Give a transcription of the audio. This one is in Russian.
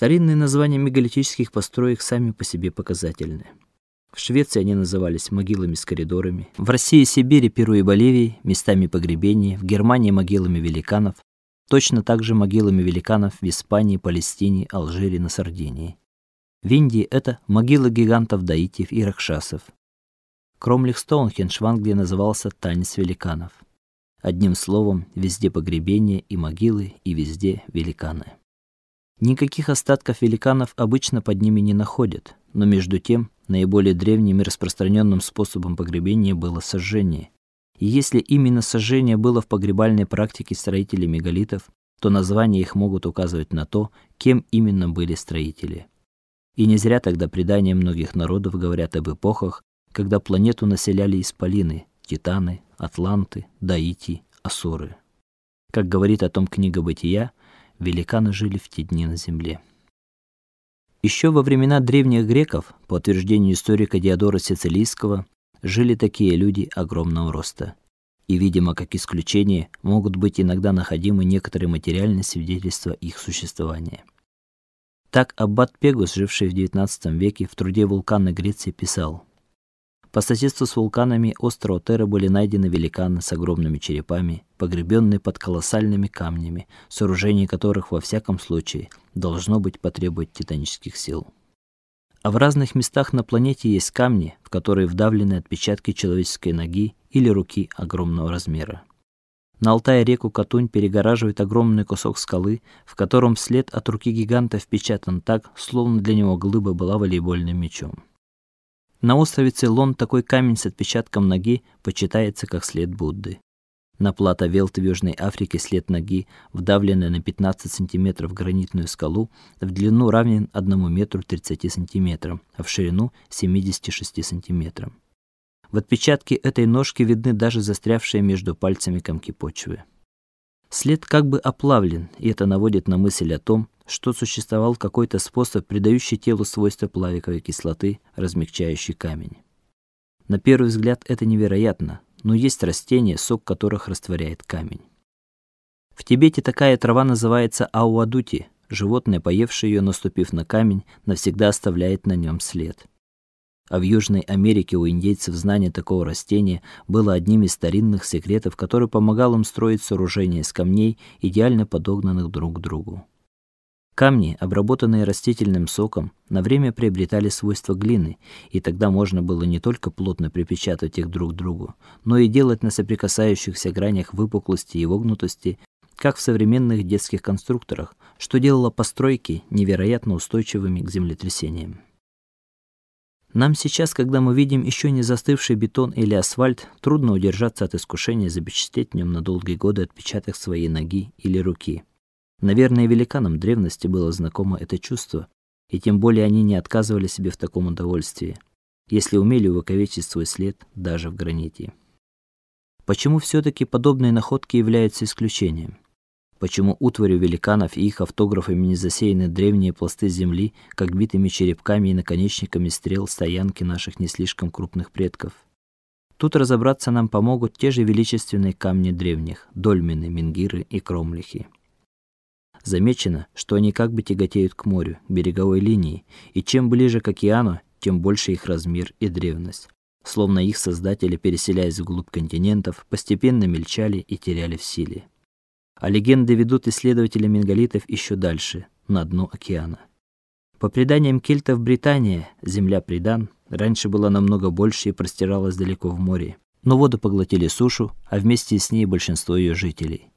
Старинные названия мегалитических построек сами по себе показательны. В Швеции они назывались могилами с коридорами, в России, Сибири, Перу и Боливии местами погребения, в Германии могилами великанов, точно так же могилами великанов в Испании, Палестине, Алжире, на Сардинии. В Индии это могилы гигантов даитов и ракшасов. Кромлих Стоунхендж в Англии назывался танец великанов. Одним словом, везде погребения и могилы, и везде великаны. Никаких остатков великанов обычно под ними не находят, но между тем наиболее древним и распространенным способом погребения было сожжение. И если именно сожжение было в погребальной практике строителей мегалитов, то названия их могут указывать на то, кем именно были строители. И не зря тогда предания многих народов говорят об эпохах, когда планету населяли исполины, титаны, атланты, даити, асуры. Как говорит о том книга Бытия, великаны жили в те дни на земле. Еще во времена древних греков, по утверждению историка Диодора Сицилийского, жили такие люди огромного роста. И, видимо, как исключение, могут быть иногда находимы некоторые материальные свидетельства их существования. Так аббат Пегус, живший в XIX веке в труде Вулканы Греции, писал: по соседству с вулканами острова Терра были найдены великаны с огромными черепами, погребенные под колоссальными камнями, сооружение которых во всяком случае должно быть потребовать титанических сил. А в разных местах на планете есть камни, в которые вдавлены отпечатки человеческой ноги или руки огромного размера. На Алтае реку Катунь перегораживает огромный кусок скалы, в котором след от руки гиганта впечатан так, словно для него глыба была волейбольным мячом. На острове Цейлон такой камень с отпечатком ноги почитается как след Будды. На плато Велт в Южной Африке след ноги, вдавленный на 15 сантиметров в гранитную скалу, в длину равен 1 метру 30 сантиметрам, а в ширину 76 сантиметрам. В отпечатке этой ножки видны даже застрявшие между пальцами комки почвы. След как бы оплавлен, и это наводит на мысль о том, что существовал какой-то способ, придающий телу свойства плавиковой кислоты, размягчающий камень. На первый взгляд это невероятно, но есть растения, сок которых растворяет камень. В Тибете такая трава называется ауадути. Животное, поевшее ее, наступив на камень, навсегда оставляет на нем след. А в Южной Америке у индейцев знание такого растения было одним из старинных секретов, который помогал им строить сооружения из камней, идеально подогнанных друг к другу. Камни, обработанные растительным соком, на время приобретали свойства глины, и тогда можно было не только плотно припечатать их друг к другу, но и делать на соприкасающихся гранях выпуклости и вогнутости, как в современных детских конструкторах, что делало постройки невероятно устойчивыми к землетрясениям. Нам сейчас, когда мы видим еще не застывший бетон или асфальт, трудно удержаться от искушения запечатлеть в нем на долгие годы отпечаток своей ноги или руки. Наверное, великанам древности было знакомо это чувство, и тем более они не отказывали себе в таком удовольствии, если умели увековечить свой след даже в граните. Почему все таки подобные находки являются исключением? Почему утварью великанов и их автографами не засеяны древние пласты земли, как битыми черепками и наконечниками стрел стоянки наших не слишком крупных предков? Тут разобраться нам помогут те же величественные камни древних: дольмены, менгиры и кромлихи. Замечено, что они как бы тяготеют к морю, к береговой линии, и чем ближе к океану, тем больше их размер и древность. Словно их создатели, переселяясь вглубь континентов, постепенно мельчали и теряли в силе. А легенды ведут исследователи мегалитов еще дальше, на дно океана. По преданиям кельтов Британия, земля Придан, раньше была намного больше и простиралась далеко в море. Но воды поглотили сушу, а вместе с ней большинство ее жителей.